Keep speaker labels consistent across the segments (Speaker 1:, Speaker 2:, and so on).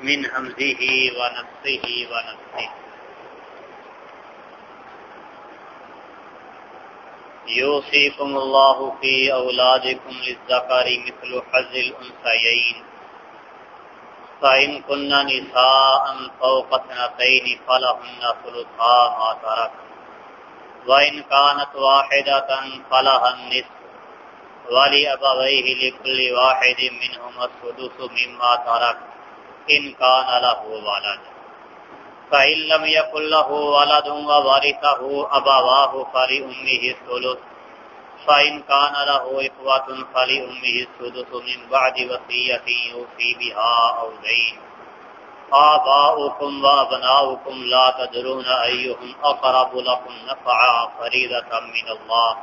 Speaker 1: من همزه ونفسه ونفسه. يوصيكم الله في أولادكم للذكر مثل حز الأنثيين. فإن كنا نساء فوق اثنتين فلهن ثلثا ما ترك. وإن كانت واحدة فلها النصف. ولأبويه لكل واحد منهما السدس مما ترك. إن كان له ولد. فإن لم يكن له ولد وورثه أبواه فلأمه الثلث. فإن كان له إخوة فلأمه السدس من بعد وصية يوصي بها أو دين. آباؤكم وأبناؤكم لا تدرون أيهم أقرب لكم نفعا فريدة من الله.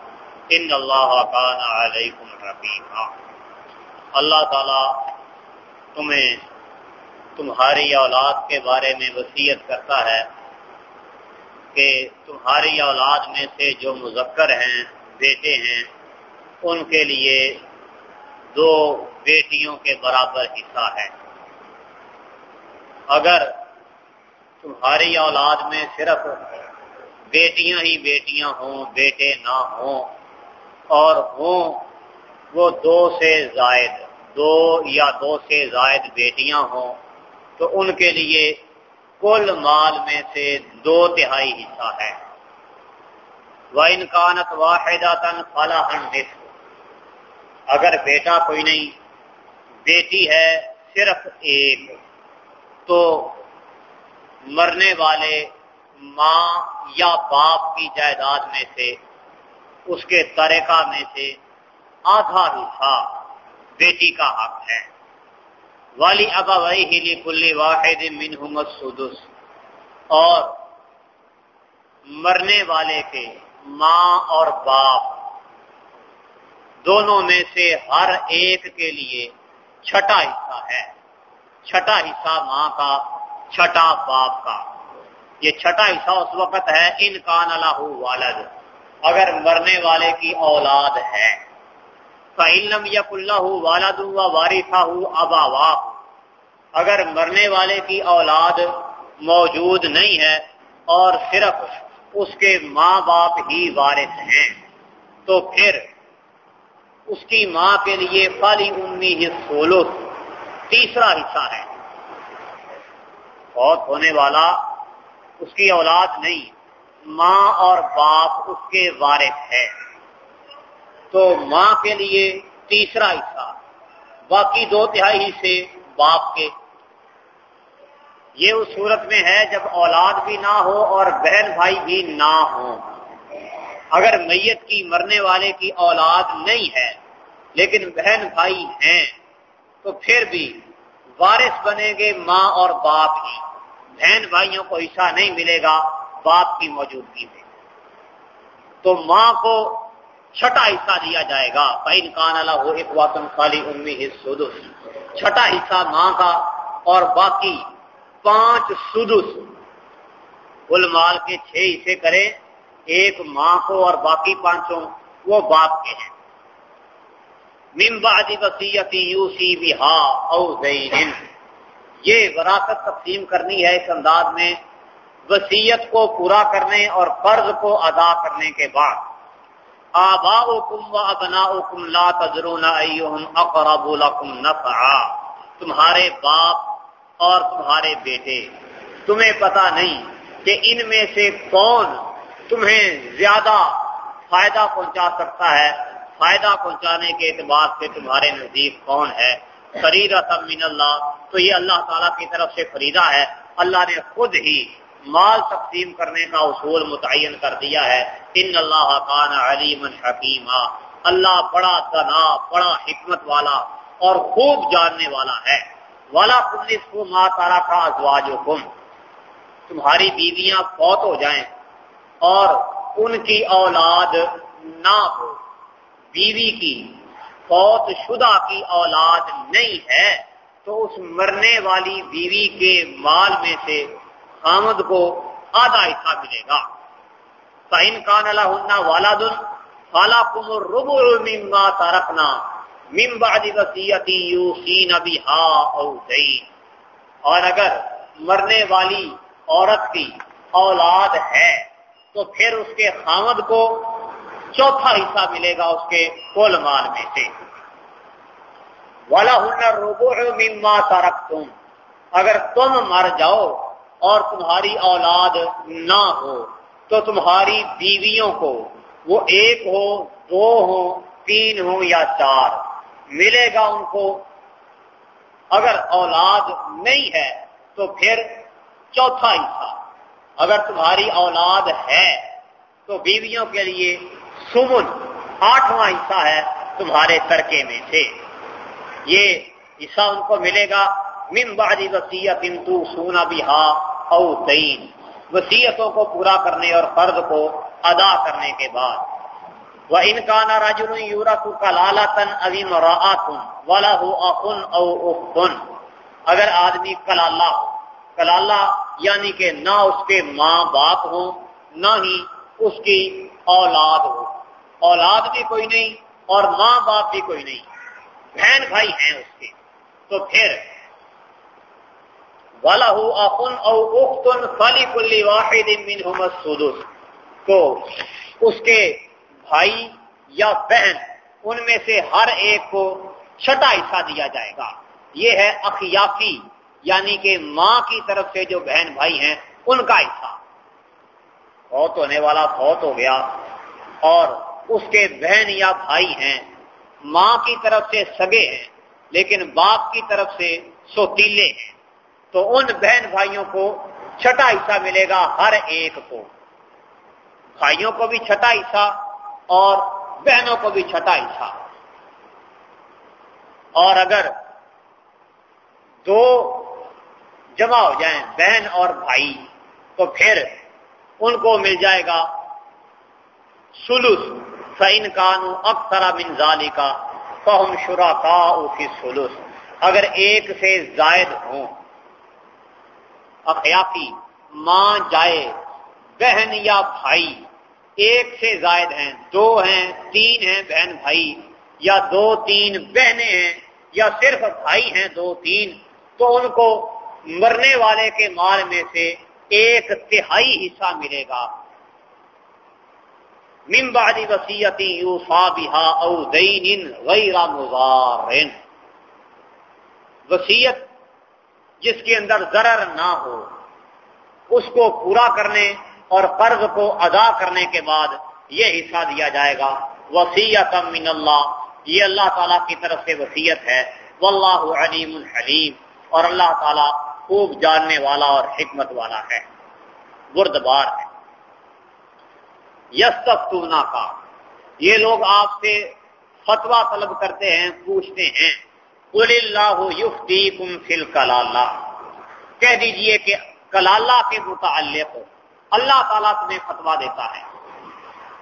Speaker 1: ان اللہ كان علیکم اللہ تعالی تمہیں تمہاری اولاد کے بارے میں وصیت کرتا ہے کہ تمہاری اولاد میں سے جو مذکر ہیں، بیٹے ہیں، ان کے لیے دو بیٹیوں کے برابر حصہ ہے۔ اگر تمہاری اولاد میں صرف بیٹیاں ہی بیٹیاں ہوں، بیٹے نہ ہوں، اور ہوں وہ دو سے زائد، دو یا دو سے زائد بیٹیاں ہوں تو ان کے لیے کل مال میں سے دو تہائی حصہ ہے۔ وہ انکانت واحد فلاح اگر بیٹا کوئی نہیں، بیٹی ہے صرف ایک، تو مرنے والے ماں یا باپ کی جائیداد میں سے، اس کے طریقہ میں سے آدھا حصہ بیٹی کا حق ہے۔ والی ابا وی ہلی کلی واحد منہم سدس اور مرنے والے کے ماں اور باپ دونوں میں سے ہر ایک کے لیے چھٹا حصہ ہے۔ چھٹا حصہ ماں کا، چھٹا باپ کا۔ یہ چھٹا حصہ اس وقت ہے، ان کان اللہ والد، اگر مرنے والے کی اولاد ہے۔ فعلم یق اللہ والد ہوا وارثہ ہوں ابا واہ اگر مرنے والے کی اولاد موجود نہیں ہے اور صرف اس کے ماں باپ ہی وارث ہیں، تو پھر اس کی ماں کے لیے فالی امی ہی سولو تیسرا حصہ ہے۔ بہت ہونے والا اس کی اولاد نہیں، ماں اور باپ اس کے وارث ہے تو ماں کے لیے تیسرا حصہ، باقی دو تہائی حصے باپ کے۔ یہ اس صورت میں ہے جب اولاد بھی نہ ہو اور بہن بھائی بھی نہ ہو اگر میت کی مرنے والے کی اولاد نہیں ہے، لیکن بہن بھائی ہیں، تو پھر بھی وارث بنے گے ماں اور باپ ہی۔ بہن بھائیوں کو حصہ نہیں ملے گا، باپ کی موجودگی میں۔ تو ماں کو چھٹا حصہ دیا جائے گا۔ پین کان اللہ ایک واتن خالی امی سدس چھٹا حصہ ماں کا اور باقی پانچ سدس۔ کل مال کے چھ حصے کرے ایک ماں کو اور باقی پانچوں وہ باپ کے ہیں۔ ممبادی وسیعتی یو سی بہا او یہ وراثت تقسیم کرنی ہے اس انداز میں وسیعت کو پورا کرنے اور قرض کو ادا کرنے کے بعد۔ آبا کم و ابنا کم لا تجرون اقرب لکم نفعا۔ تمہارے باپ اور تمہارے بیٹے۔ تمہیں پتا نہیں کہ ان میں سے کون تمہیں زیادہ فائدہ پہنچا سکتا ہے۔ فائدہ پہنچانے کے اعتبار سے تمہارے نزدیک کون ہے؟ فریدہ من اللہ۔ تو یہ اللہ تعالیٰ کی طرف سے فریدہ ہے۔ اللہ نے خود ہی مال تقسیم کرنے کا اصول متعین کر دیا ہے۔ ان اللہ کان علیم حکیم اللہ بڑا دنا بڑا حکمت والا اور خوب جاننے والا ہے۔ والا پولیس کو ماں تارا کا ازواج تمہاری بیویاں فوت ہو جائیں اور ان کی اولاد نہ ہو۔ بیوی کی فوت شدہ کی اولاد نہیں ہے تو اس مرنے والی بیوی کے مال میں سے خامد کو آدھا حصہ ملے گا۔ سائن کان اللہ والا دن فالا کم رب تارکنا مم بادی وسیعتی یو سی نبی اور اگر مرنے والی عورت کی اولاد ہے، تو پھر اس کے خامد کو چوتھا حصہ ملے گا اس کے کل مال میں سے۔ والا ہنر روبو مما تارک تم اگر تم مر جاؤ اور تمہاری اولاد نہ ہو، تو تمہاری بیویوں کو وہ ایک ہو، دو ہو، تین ہو یا چار۔ ملے گا ان کو۔ اگر اولاد نہیں ہے تو پھر چوتھا حصہ۔ اگر تمہاری اولاد ہے تو بیویوں کے لیے سمن آٹھواں حصہ ہے تمہارے ترکے میں سے۔ یہ حصہ ان کو ملے گا۔ من بعد وسیعت تو سونا بہا او تین۔ وسیعتوں کو پورا کرنے اور قرض کو ادا کرنے کے بعد۔ وہ ان کا نا راجن یورپ کا لالا تن ابھی راطن اگر آدمی کلالہ ہو، کلالہ یعنی کہ نہ اس کے ماں باپ ہوں، نہ ہی اس کی اولاد ہو۔ اولاد بھی کوئی نہیں اور ماں باپ بھی کوئی نہیں۔ بہن بھائی ہیں اس کے۔ تو پھر والا ہو اخن او اختن فلی کلی واحد تو اس کے بھائی یا بہن، ان میں سے ہر ایک کو چھٹا حصہ دیا جائے گا۔ یہ ہے اخیافی یعنی کہ ماں کی طرف سے جو بہن بھائی ہیں، ان کا حصہ۔ فوت ہونے والا فوت ہو گیا اور اس کے بہن یا بھائی ہیں۔ ماں کی طرف سے سگے ہیں، لیکن باپ کی طرف سے سوتیلے ہیں۔ تو ان بہن بھائیوں کو چھٹا حصہ ملے گا ہر ایک کو۔ بھائیوں کو بھی چھٹا حصہ اور بہنوں کو بھی چھٹا حصہ اور اگر دو جمع ہو جائیں، بہن اور بھائی، تو پھر ان کو مل جائے گا سلس۔ فین کانو اکثر منظالی کا فہم شرا کا سلس اگر ایک سے زائد ہوں، اخیافی، ماں جائے، بہن یا بھائی ایک سے زائد ہیں، دو ہیں، تین ہیں بہن بھائی، یا دو تین بہنیں ہیں، یا صرف بھائی ہیں دو تین، تو ان کو مرنے والے کے مال میں سے ایک تہائی حصہ ملے گا۔ ممبادی وسیعتی یو فا بہا او دین غیر مزارن وسیعت جس کے اندر ضرر نہ ہو، اس کو پورا کرنے اور قرض کو ادا کرنے کے بعد یہ حصہ دیا جائے گا۔ وسیعت من اللہ۔ یہ اللہ تعالیٰ کی طرف سے وسیعت ہے۔ واللہ علیم الحلیم اور اللہ تعالیٰ خوب جاننے والا اور حکمت والا ہے۔ بردبار ہے۔ یس کا یہ لوگ آپ سے فتوا طلب کرتے ہیں، پوچھتے ہیں۔ اللہ یفتی کم فل کلالہ کہہ دیجیے کہ کلالہ کے متعلق اللہ تعالیٰ تمہیں فتوا دیتا ہے۔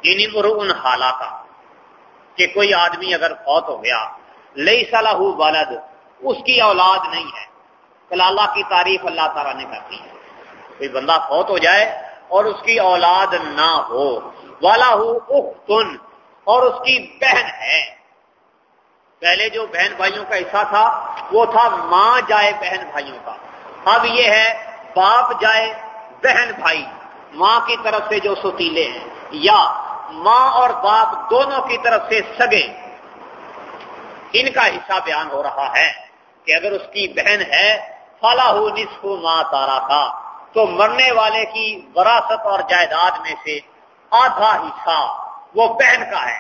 Speaker 1: یعنی ان حالات کہ کوئی آدمی اگر فوت ہو گیا لئی صلاح والد اس کی اولاد نہیں ہے۔ کلالہ کی تعریف اللہ تعالیٰ نے کرتی ہے کوئی بندہ فوت ہو جائے اور اس کی اولاد نہ ہو۔ والا اختن اور اس کی بہن ہے۔ پہلے جو بہن بھائیوں کا حصہ تھا، وہ تھا ماں جائے بہن بھائیوں کا۔ اب یہ ہے باپ جائے بہن بھائی۔ ماں کی طرف سے جو ستیلے ہیں، یا ماں اور باپ دونوں کی طرف سے سگے، ان کا حصہ بیان ہو رہا ہے کہ اگر اس کی بہن ہے فلاح نصف ماں تارا کا تو مرنے والے کی وراثت اور جائیداد میں سے آدھا حصہ وہ بہن کا ہے،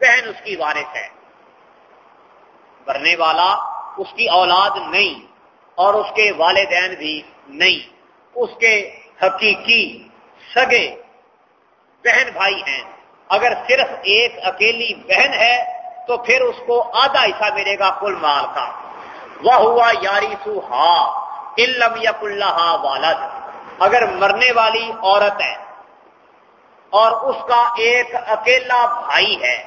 Speaker 1: بہن اس کی وارث ہے۔ مرنے والا اس کی اولاد نہیں اور اس کے والدین بھی نہیں، اس کے حقیقی سگے بہن بھائی ہیں۔ اگر صرف ایک اکیلی بہن ہے تو پھر اس کو آدھا حصہ ملے گا کل مال کا۔ وہ ہوا یاری سو ہا علم یق اللہ والد اگر مرنے والی عورت ہے اور اس کا ایک اکیلا بھائی ہے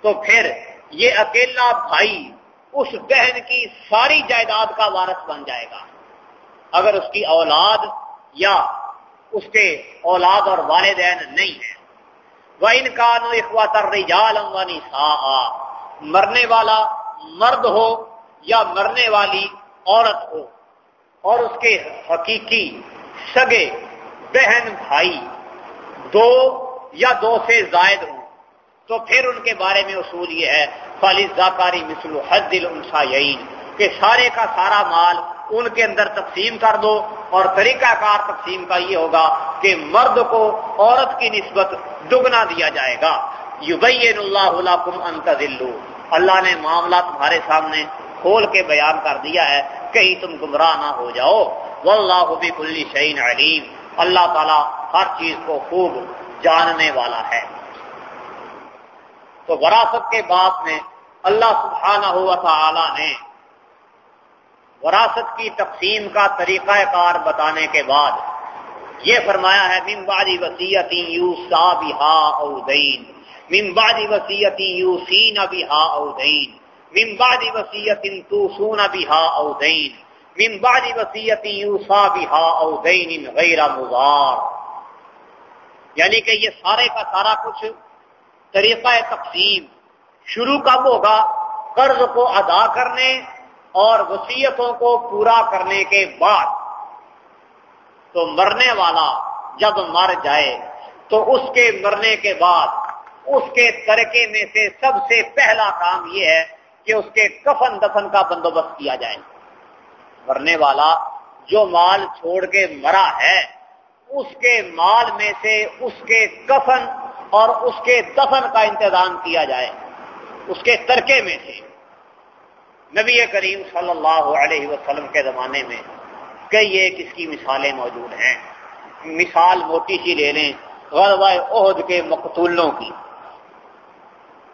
Speaker 1: تو پھر یہ اکیلا بھائی اس بہن کی ساری جائیداد کا وارث بن جائے گا۔ اگر اس کی اولاد یا اس کے اولاد اور والدین نہیں ہے وہ ان کا نو اخواتر مرنے والا مرد ہو یا مرنے والی عورت ہو، اور اس کے حقیقی سگے بہن بھائی دو یا دو سے زائد ہوں، تو پھر ان کے بارے میں اصول یہ ہے خالد زاکاری مثل حد دل انسا کہ سارے کا سارا مال ان کے اندر تقسیم کر دو اور طریقہ کار تقسیم کا یہ ہوگا کہ مرد کو عورت کی نسبت دگنا دیا جائے گا۔ یبین اللہ کم انت اللہ نے معاملہ تمہارے سامنے کھول کے بیان کر دیا ہے کہیں تم گمراہ نہ ہو جاؤ۔ واللہ بکل شعین علیم۔ اللہ تعالیٰ ہر چیز کو خوب جاننے والا ہے۔ تو وراثت کے بعد میں اللہ سبحانہ ہوا تعالی نے وراثت کی تقسیم کا طریقہ کار بتانے کے بعد یہ فرمایا ہے ممبادی وسیعتی یو سا بہا او دین۔ ممبادی وسیعتی یو سین بہا او دین۔ ممبادی وسیعت تو سون بہا او دین۔ ممبادی وسیعتی یو سا بہا او دین غیر مزار یعنی کہ یہ سارے کا سارا کچھ طریقہ تقسیم شروع کب ہوگا؟ قرض کو ادا کرنے اور وسیعتوں کو پورا کرنے کے بعد تو مرنے والا جب مر جائے تو اس کے مرنے کے بعد اس کے ترکے میں سے سب سے پہلا کام یہ ہے کہ اس کے کفن دفن کا بندوبست کیا جائے۔ مرنے والا جو مال چھوڑ کے مرا ہے، اس کے مال میں سے اس کے کفن اور اس کے دفن کا انتظام کیا جائے۔ اس کے ترکے میں سے۔ نبی کریم صلی اللہ علیہ وسلم کے زمانے میں کئی ایک اس کی مثالیں موجود ہیں۔ مثال موٹی سی لے لیں غلبہ عہد کے مقتولوں کی۔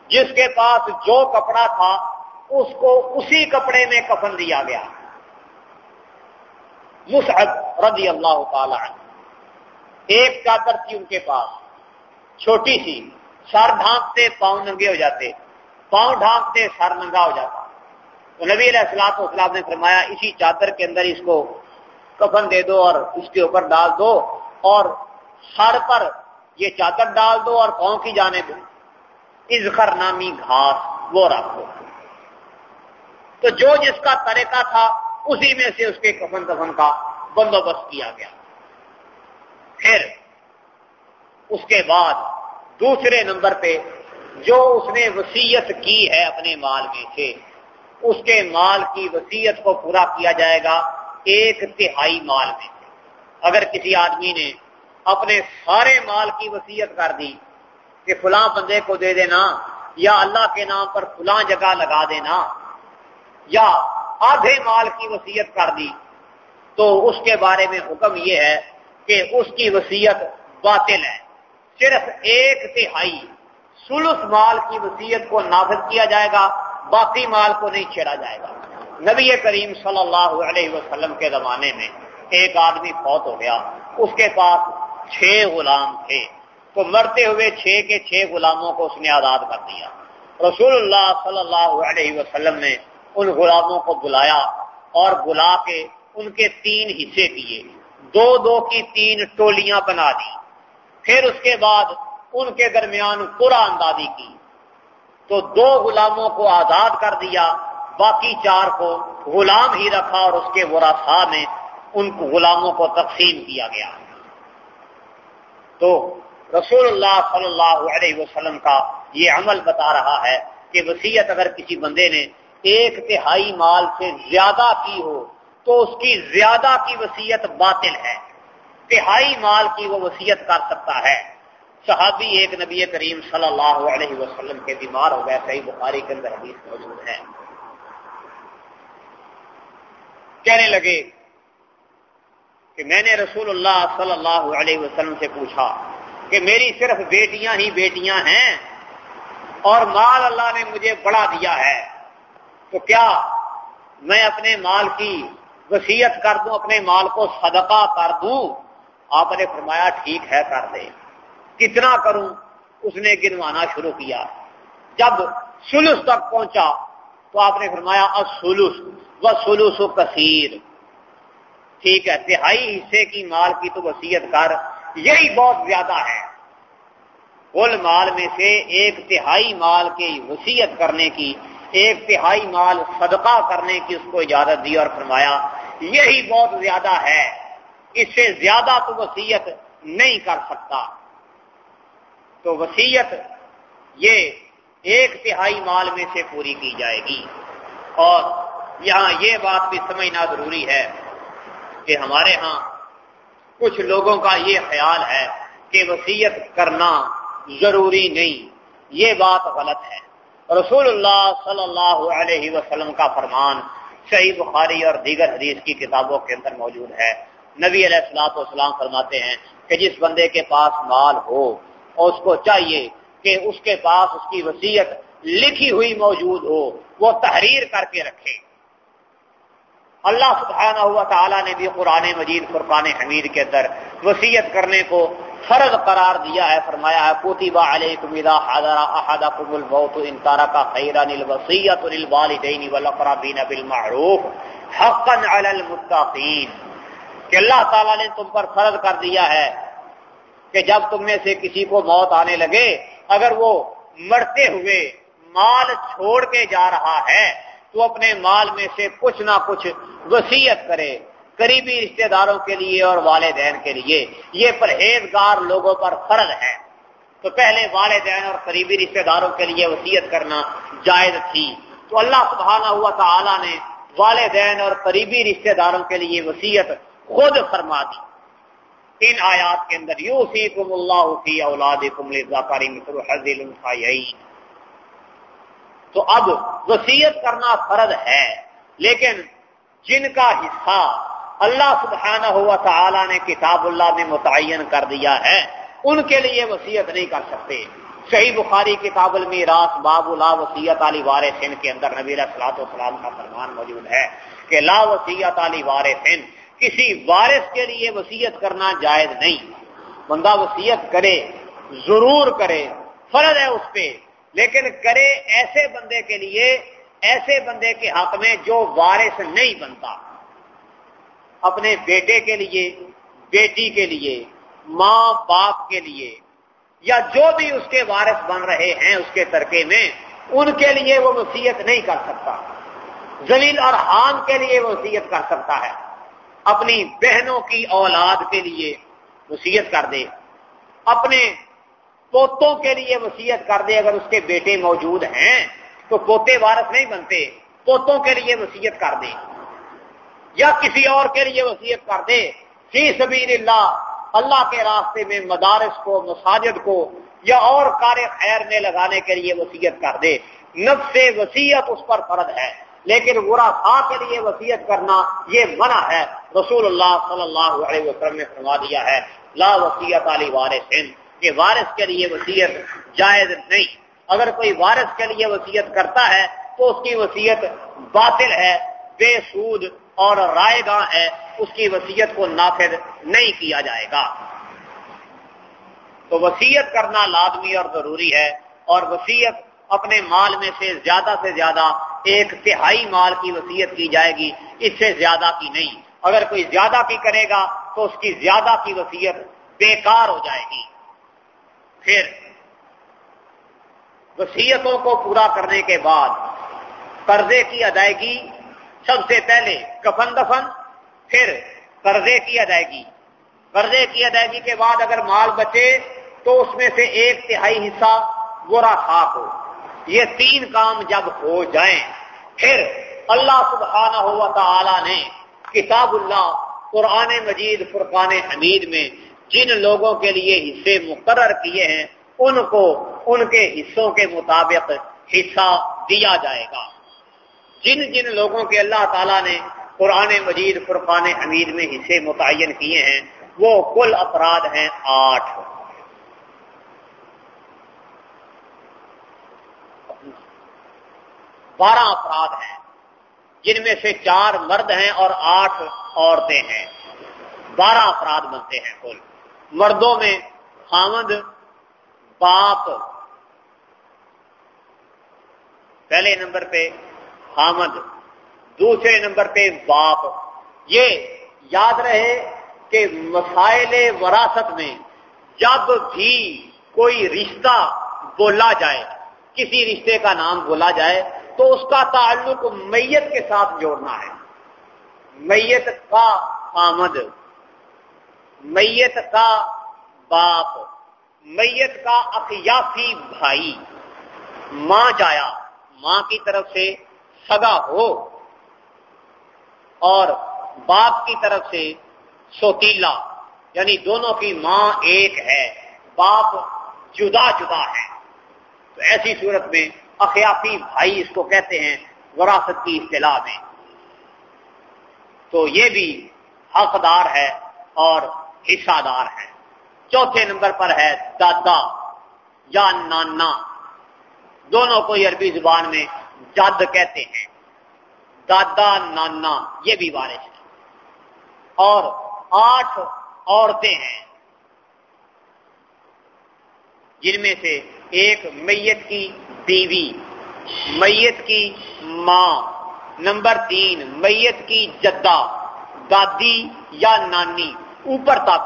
Speaker 1: جس کے پاس جو کپڑا تھا، اس کو اسی کپڑے میں کفن دیا گیا۔ مصعب رضی اللہ تعالی عنہ۔ ایک چادر تھی ان کے پاس۔ چھوٹی سی، سر ڈھانپتے پاؤں ننگے ہو جاتے۔ پاؤں ڈھانپتے، سر ننگا ہو جاتا۔ تو نبی علیہ السلاط اسلام نے فرمایا، اسی چادر کے اندر اس کو کفن دے دو اور اس کے اوپر ڈال دو اور سر پر یہ چادر ڈال دو اور پاؤں کی جانے دو ازخر نامی گھاس وہ رکھ دو تو جو جس کا طریقہ تھا، اسی میں سے اس کے کفن کفن کا بندوبست کیا گیا۔ پھر اس کے بعد دوسرے نمبر پہ جو اس نے وسیعت کی ہے اپنے مال میں سے اس کے مال کی وسیعت کو پورا کیا جائے گا ایک تہائی مال میں۔ اگر کسی آدمی نے اپنے سارے مال کی وسیعت کر دی کہ فلاں بندے کو دے دینا یا اللہ کے نام پر فلاں جگہ لگا دینا یا آدھے مال کی وسیعت کر دی، تو اس کے بارے میں حکم یہ ہے کہ اس کی وسیعت باطل ہے۔ صرف ایک تہائی سلس مال کی وسیعت کو نافذ کیا جائے گا باقی مال کو نہیں چھیڑا جائے گا۔ نبی کریم صلی اللہ علیہ وسلم کے زمانے میں ایک آدمی فوت ہو گیا۔ اس کے پاس چھ غلام تھے۔ تو مرتے ہوئے چھ کے چھ غلاموں کو اس نے آزاد کر دیا۔ رسول اللہ صلی اللہ علیہ وسلم نے ان غلاموں کو بلایا اور بلا کے ان کے تین حصے کیے۔ دو دو کی تین ٹولیاں بنا دی۔ پھر اس کے بعد ان کے درمیان پورا اندازی کی۔ تو دو غلاموں کو آزاد کر دیا، باقی چار کو غلام ہی رکھا اور اس کے ورثا میں ان غلاموں کو تقسیم کیا گیا۔ تو رسول اللہ صلی اللہ علیہ وسلم کا یہ عمل بتا رہا ہے کہ وسیعت اگر کسی بندے نے ایک تہائی مال سے زیادہ کی ہو، تو اس کی زیادہ کی وسیعت باطل ہے۔ تہائی مال کی وہ وسیعت کر سکتا ہے۔ صحابی ایک نبی کریم صلی اللہ علیہ وسلم کے بیمار ہو گئے، صحیح بخاری کے اندر حدیث موجود ہے۔ کہنے لگے کہ میں نے رسول اللہ صلی اللہ علیہ وسلم سے پوچھا کہ میری صرف بیٹیاں ہی بیٹیاں ہیں اور مال اللہ نے مجھے بڑا دیا ہے، تو کیا میں اپنے مال کی وسیعت کر دوں، اپنے مال کو صدقہ کر دوں؟ آپ نے فرمایا، ٹھیک ہے، کر دیں۔ کتنا کروں؟ اس نے گنوانا شروع کیا۔ جب سلس تک پہنچا تو آپ نے فرمایا سلوس و سلوس و کثیر۔ ٹھیک ہے، تہائی حصے کی مال کی تو وسیعت کر، یہی بہت زیادہ ہے۔ کل مال میں سے ایک تہائی مال کی وسیعت کرنے کی، ایک تہائی مال صدقہ کرنے کی اس کو اجازت دی اور فرمایا، یہی بہت زیادہ ہے۔ اس سے زیادہ تو وسیعت نہیں کر سکتا۔ تو وسیعت یہ ایک تہائی مال میں سے پوری کی جائے گی۔ اور یہاں یہ بات بھی سمجھنا ضروری ہے کہ ہمارے ہاں کچھ لوگوں کا یہ خیال ہے کہ وسیعت کرنا ضروری نہیں، یہ بات غلط ہے۔ رسول اللہ صلی اللہ علیہ وسلم کا فرمان صحیح بخاری اور دیگر حدیث کی کتابوں کے اندر موجود ہے۔ نبی علیہ السلاط والسلام فرماتے ہیں کہ جس بندے کے پاس مال ہو اور اس کو چاہیے کہ اس کے پاس اس کی وسیعت لکھی ہوئی موجود ہو، وہ تحریر کر کے رکھے۔ اللہ سبحانہ ہوا تعالیٰ نے بھی قرآن مجید، فرقان حمید کے اندر وسیعت کرنے کو فرض قرار دیا ہے، فرمایا ہے کوتیبہ علیکم اذا حضر احدکم الموت ان ترک خیرا الوصیۃ للوالدین والاقربین بالمعروف حقا علی المتقین۔ کہ اللہ تعالیٰ نے تم پر فرض کر دیا ہے کہ جب تم میں سے کسی کو موت آنے لگے، اگر وہ مرتے ہوئے مال چھوڑ کے جا رہا ہے، تو اپنے مال میں سے کچھ نہ کچھ وسیعت کرے، قریبی رشتہ داروں کے لیے اور والدین کے لیے۔ یہ پرہیزگار لوگوں پر فرض ہے۔ تو پہلے والدین اور قریبی رشتہ داروں کے لیے وسیعت کرنا جائز تھی۔ تو اللہ سبحانہ ہوا تعالی نے والدین اور قریبی رشتہ داروں کے لیے وسیعت خود فرما دی۔ ان آیات کے اندر یو سی کم اللہ فی اولاد کم تو اب وسیعت کرنا فرض ہے، لیکن جن کا حصہ اللہ سبحانہ ہوا تعالی نے کتاب اللہ میں متعین کر دیا ہے، ان کے لیے وسیعت نہیں کر سکتے۔ صحیح بخاری کتاب المیراث باب لا وسیعت علی وارثین کے اندر نبی صلاحت والسلام کا فرمان موجود ہے کہ لا وسیعت علی وارثین کسی وارث کے لیے وسیعت کرنا جائز نہیں۔ بندہ وسیعت کرے، ضرور کرے، فرض ہے اس پہ، لیکن کرے ایسے بندے کے لیے، ایسے بندے کے حق میں جو وارث نہیں بنتا۔ اپنے بیٹے کے لیے، بیٹی کے لیے، ماں باپ کے لیے، یا جو بھی اس کے وارث بن رہے ہیں اس کے ترکے میں، ان کے لیے وہ وسیعت نہیں کر سکتا۔ زلیل اور حام کے لیے وسیعت کر سکتا ہے۔ اپنی بہنوں کی اولاد کے لیے وسیعت کر دے۔ اپنے پوتوں کے لیے وسیعت کر دے۔ اگر اس کے بیٹے موجود ہیں تو پوتے وارث نہیں بنتے، پوتوں کے لیے وسیعت کر دے۔ یا کسی اور کے لیے وسیعت کر دے۔ فی سبیل اللہ اللہ کے راستے میں مدارس کو، مساجد کو یا اور کار خیر میں لگانے کے لیے وسیعت کر دے۔ نفس وسیعت اس پر فرد ہے۔ لیکن برا خا کے لیے وسیعت کرنا یہ منع ہے۔ رسول اللہ صلی اللہ علیہ وسلم نے فرما دیا ہے، لا وسیعت علی وارث کہ وارث کے لیے وسیعت جائز نہیں۔ اگر کوئی وارث کے لیے وسیعت کرتا ہے تو اس کی وسیعت باطل ہے، بے سود اور رائے گاہ ہے، اس کی وسیعت کو نافذ نہیں کیا جائے گا۔ تو وسیعت کرنا لازمی اور ضروری ہے اور وسیعت اپنے مال میں سے زیادہ سے زیادہ ایک تہائی مال کی وسیعت کی جائے گی، اس سے زیادہ کی نہیں۔ اگر کوئی زیادہ کی کرے گا تو اس کی زیادہ کی وسیعت بیکار ہو جائے گی۔ پھر وسیعتوں کو پورا کرنے کے بعد قرضے کی ادائیگی سب سے پہلے کفن دفن، پھر قرضے کی ادائیگی۔ قرضے کی ادائیگی کے بعد اگر مال بچے تو اس میں سے ایک تہائی حصہ برا خاک ہو۔ یہ تین کام جب ہو جائیں پھر اللہ سبحانہ ہوا تعالی نے کتاب اللہ، قرآن مجید، فرقان حمید میں جن لوگوں کے لیے حصے مقرر کیے ہیں، ان کو، ان کے حصوں کے مطابق حصہ دیا جائے گا۔ جن جن لوگوں کے اللہ تعالیٰ نے قرآن مجید، فرقان حمید میں حصے متعین کیے ہیں، وہ کل افراد ہیں آٹھ۔ بارہ افراد ہیں، جن میں سے چار مرد ہیں اور آٹھ عورتیں ہیں۔ بارہ افراد بنتے ہیں کل۔ مردوں میں حامد باپ۔ پہلے نمبر پہ حامد دوسرے نمبر پہ باپ۔ یہ یاد رہے کہ مسائل وراثت میں جب بھی کوئی رشتہ بولا جائے، کسی رشتے کا نام بولا جائے تو اس کا تعلق میت کے ساتھ جوڑنا ہے۔ میت کا آمد۔ میت کا باپ۔ میت کا اخیافی بھائی۔ ماں جایا۔ ماں کی طرف سے سگا ہو۔ اور باپ کی طرف سے سوتیلا۔ یعنی دونوں کی ماں ایک ہے۔ باپ جدا جدا ہے۔ تو ایسی صورت میں اخیافی بھائی اس کو کہتے ہیں، وراثت کی اصطلاح میں۔ تو یہ بھی حقدار ہے اور حصہ دار ہے۔ چوتھے نمبر پر ہے دادا یا نانا۔ دونوں کو عربی زبان میں جد کہتے ہیں۔ دادا، نانا، یہ بھی بارش ہے اور آٹھ عورتیں ہیں۔ جن میں سے ایک میت کی بیوی، میت کی ماں، نمبر تین، میت کی جدہ، دادی یا نانی، اوپر تک،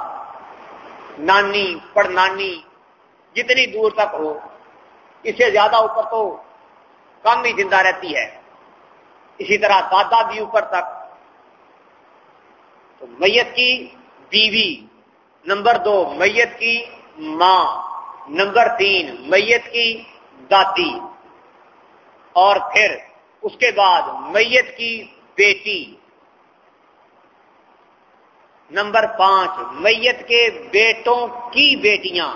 Speaker 1: نانی پڑ نانی، جتنی دور تک ہو اس سے زیادہ اوپر تو کم ہی زندہ رہتی ہے۔ اسی طرح دادا بھی اوپر تک۔ تو میت کی بیوی، نمبر دو، میت کی ماں، نمبر تین، میت کی دادی اور پھر اس کے بعد میت کی بیٹی نمبر پانچ، میت کے بیٹوں کی بیٹیاں۔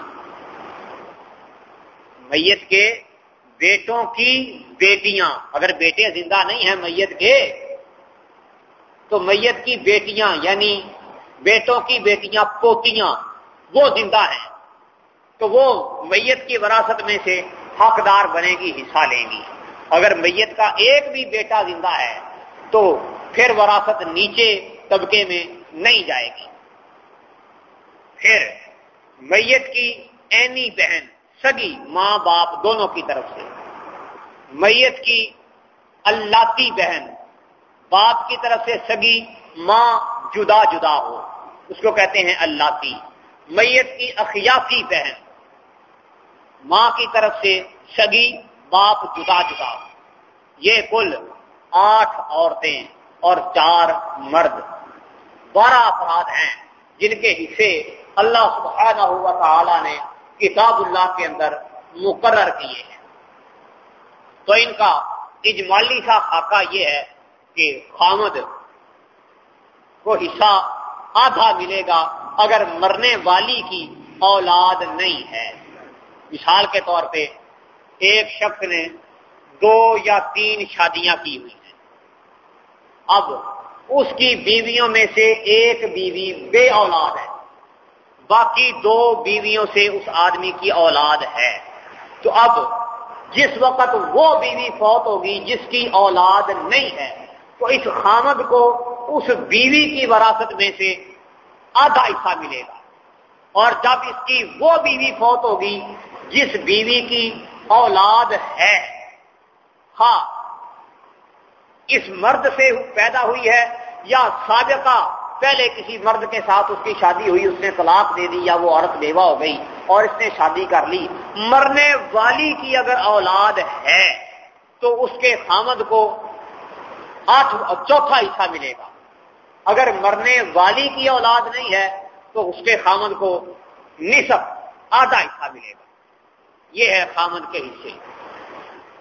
Speaker 1: میت کے بیٹوں کی بیٹیاں۔ اگر بیٹے زندہ نہیں ہیں میت کے، تو میت کی بیٹیاں یعنی بیٹوں کی بیٹیاں، پوتیاں، وہ زندہ ہیں۔ تو وہ میت کی وراثت میں سے حقدار بنے گی، حصہ لیں گی۔ اگر میت کا ایک بھی بیٹا زندہ ہے، تو پھر وراثت نیچے طبقے میں نہیں جائے گی۔ پھر میت کی اینی بہن، سگی، ماں باپ دونوں کی طرف سے۔ میت کی اللہ بہن، باپ کی طرف سے سگی، ماں جدا جدا ہو۔ اس کو کہتے ہیں اللہ میت کی اخیافی بہن ماں کی طرف سے سگی باپ جدا جدا۔ یہ کل آٹھ عورتیں اور چار مرد بارہ افراد ہیں جن کے حصے اللہ سبحانہ ہوا تعالی نے کتاب اللہ کے اندر مقرر کیے ہیں۔ تو ان کا اجمالی سا خاکہ یہ ہے کہ خامد کو حصہ آدھا ملے گا اگر مرنے والی کی اولاد نہیں ہے۔ مثال کے طور پہ ایک شخص نے دو یا تین شادیاں کی ہوئی ہیں۔ اب اس کی بیویوں میں سے ایک بیوی بے اولاد ہے، باقی دو بیویوں سے اس آدمی کی اولاد ہے۔ تو اب جس وقت وہ بیوی فوت ہوگی، جس کی اولاد نہیں ہے، تو اس خامد کو اس بیوی کی وراثت میں سے آدھا حصہ ملے گا۔ اور جب اس کی وہ بیوی فوت ہوگی جس بیوی کی اولاد ہے۔ ہاں اس مرد سے پیدا ہوئی ہے یا سابقہ پہلے کسی مرد کے ساتھ اس کی شادی ہوئی، اس نے طلاق دے دی یا وہ عورت بیوہ ہو گئی اور اس نے شادی کر لی۔ مرنے والی کی اگر اولاد ہے تو اس کے خامد کو آٹھ چوتھا حصہ ملے گا۔ اگر مرنے والی کی اولاد نہیں ہے تو اس کے خامد کو نصف، آدھا حصہ ملے گا۔ یہ ہے خامد کے حصے۔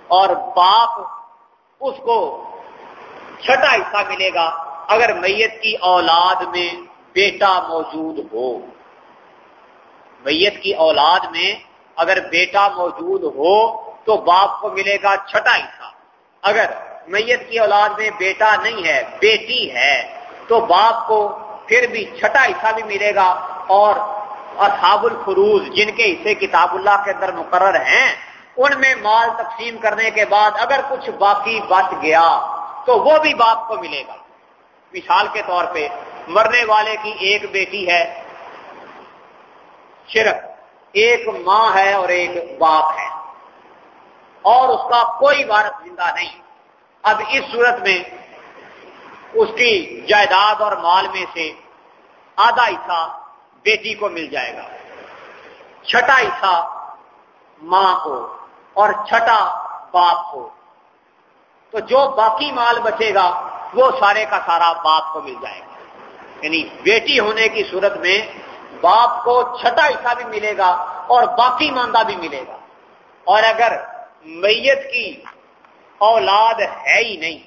Speaker 1: اور باپ اس کو چھٹا حصہ ملے گا اگر میت کی اولاد میں بیٹا موجود ہو۔ میت کی اولاد میں اگر بیٹا موجود ہو تو باپ کو ملے گا چھٹا حصہ۔ اگر میت کی اولاد میں بیٹا نہیں ہے، بیٹی ہے تو باپ کو پھر بھی چھٹا حصہ بھی ملے گا اور اصحاب الفروز جن کے حصے کتاب اللہ کے اندر مقرر ہیں، ان میں مال تقسیم کرنے کے بعد اگر کچھ باقی بچ گیا تو وہ بھی باپ کو ملے گا۔ مثال کے طور پہ، مرنے والے کی ایک بیٹی ہے، شرک، ایک ماں ہے اور ایک باپ ہے۔ اور اس کا کوئی وارث زندہ نہیں۔ اب اس صورت میں اس کی جائیداد اور مال میں سے آدھا حصہ بیٹی کو مل جائے گا۔ چھٹا حصہ ماں کو اور چھٹا باپ کو۔ تو جو باقی مال بچے گا، وہ سارے کا سارا باپ کو مل جائے گا۔ یعنی بیٹی ہونے کی صورت میں باپ کو چھٹا حصہ بھی ملے گا اور باقی ماندہ بھی ملے گا۔ اور اگر میت کی اولاد ہے ہی نہیں،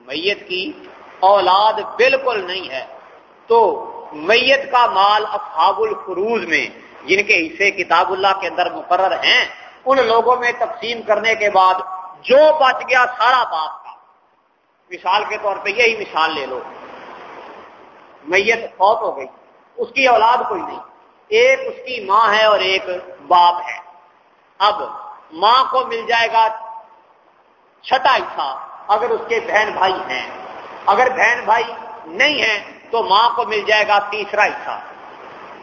Speaker 1: میت کی اولاد بالکل نہیں ہے، تو میت کا مال اصحاب الفروز میں، جن کے حصے کتاب اللہ کے اندر مقرر ہیں، ان لوگوں میں تقسیم کرنے کے بعد جو بچ گیا سارا باپ کا۔ مثال کے طور پہ یہی مثال لے لو۔ میت فوت ہو گئی۔ اس کی اولاد کوئی نہیں۔ ایک اس کی ماں ہے اور ایک باپ ہے۔ اب ماں کو مل جائے گا چھٹا حصہ، اگر اس کے بہن بھائی ہیں۔ اگر بہن بھائی نہیں ہیں تو ماں کو مل جائے گا تیسرا حصہ۔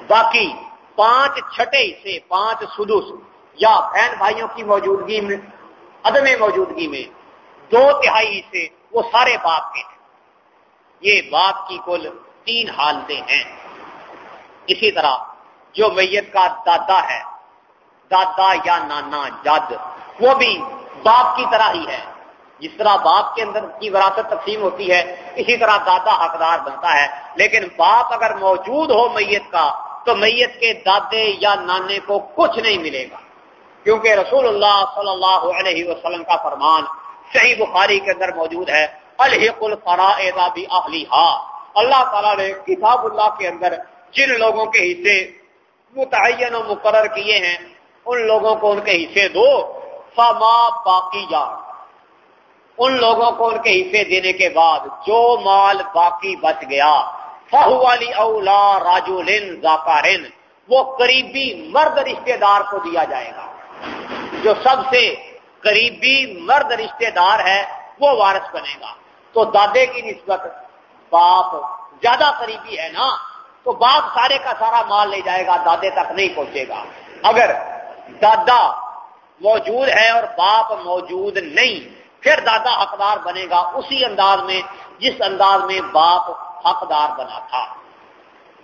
Speaker 1: باقی پانچ چھٹے حصے، پانچ سدس یا بہن بھائیوں کی موجودگی میں، عدم موجودگی میں دو تہائی حصے، وہ سارے باپ کے ہیں۔ یہ باپ کی کل تین حالتیں ہیں۔ اسی طرح جو میت کا دادا ہے، دادا یا نانا جد، وہ بھی باپ کی طرح ہی ہے۔ جس طرح باپ کے اندر کی وراثت تقسیم ہوتی ہے، اسی طرح دادا حقدار بنتا ہے۔ لیکن باپ اگر موجود ہو میت کا، تو میت کے دادے یا نانے کو کچھ نہیں ملے گا۔ کیونکہ رسول اللہ صلی اللہ علیہ وسلم کا فرمان صحیح بخاری کے اندر موجود ہے، الحق اللہ تعالیٰ نے کتاب اللہ کے اندر جن لوگوں کے حصے متعین و مقرر کیے ہیں، ان لوگوں کو ان کے حصے دو۔ فما باقی جا ان لوگوں کو ان کے حصے دینے کے بعد جو مال باقی بچ گیا فہو والی اولا راجو لن وہ قریبی مرد رشتے دار کو دیا جائے گا۔ جو سب سے قریبی مرد رشتے دار ہے، وہ وارث بنے گا۔ تو دادے کی نسبت باپ زیادہ قریبی ہے نا، تو باپ سارے کا سارا مال لے جائے گا، دادے تک نہیں پہنچے گا۔ اگر دادا موجود ہے اور باپ موجود نہیں پھر دادا حقدار بنے گا اسی انداز میں جس انداز میں باپ حقدار بنا تھا۔